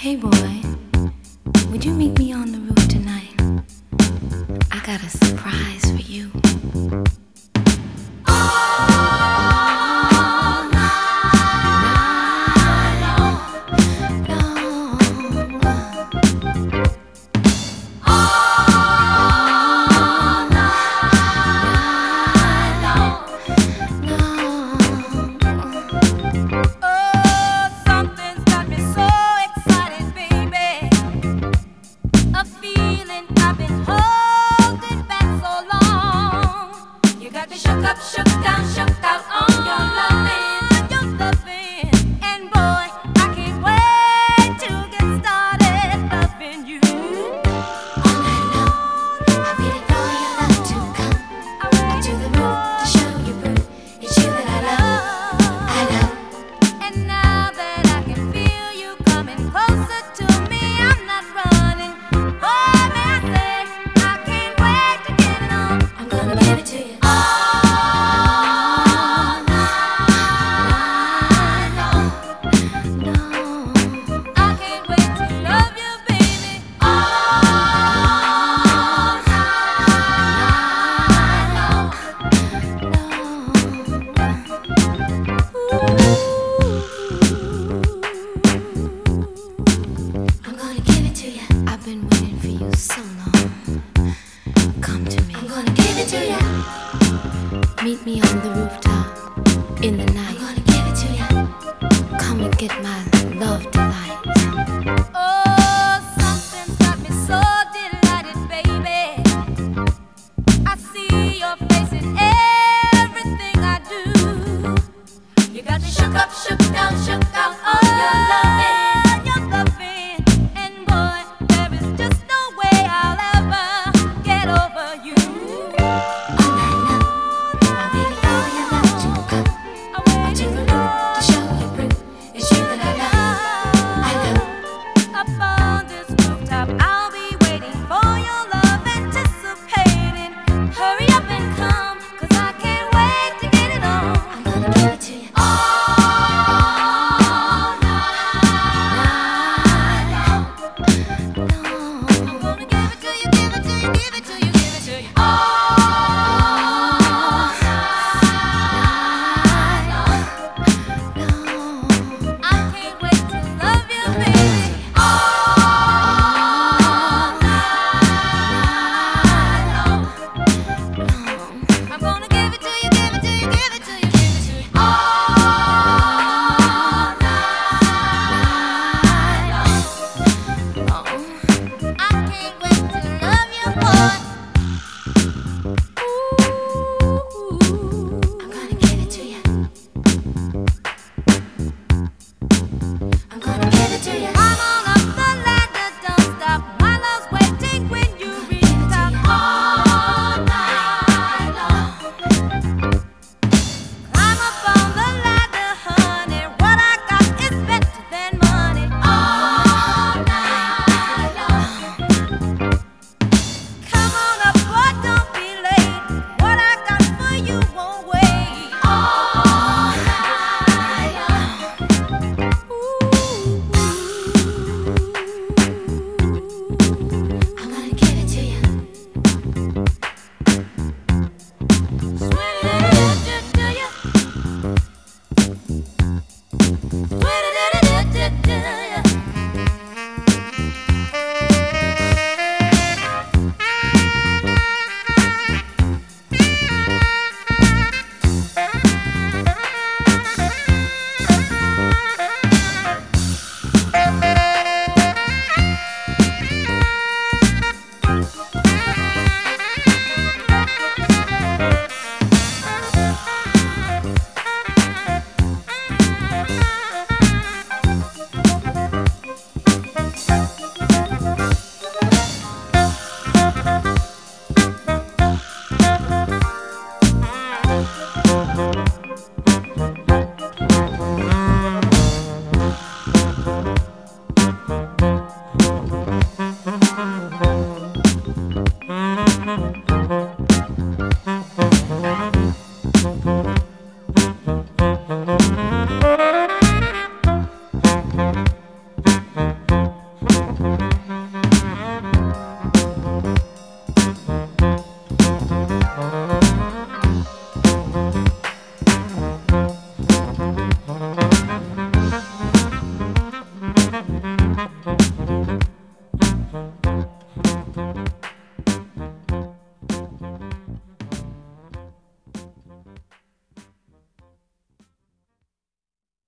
Hey boy, would you meet me on the roof tonight? I gotta Meet me on the rooftop in the night. I'm gonna give it to you. Come and get my.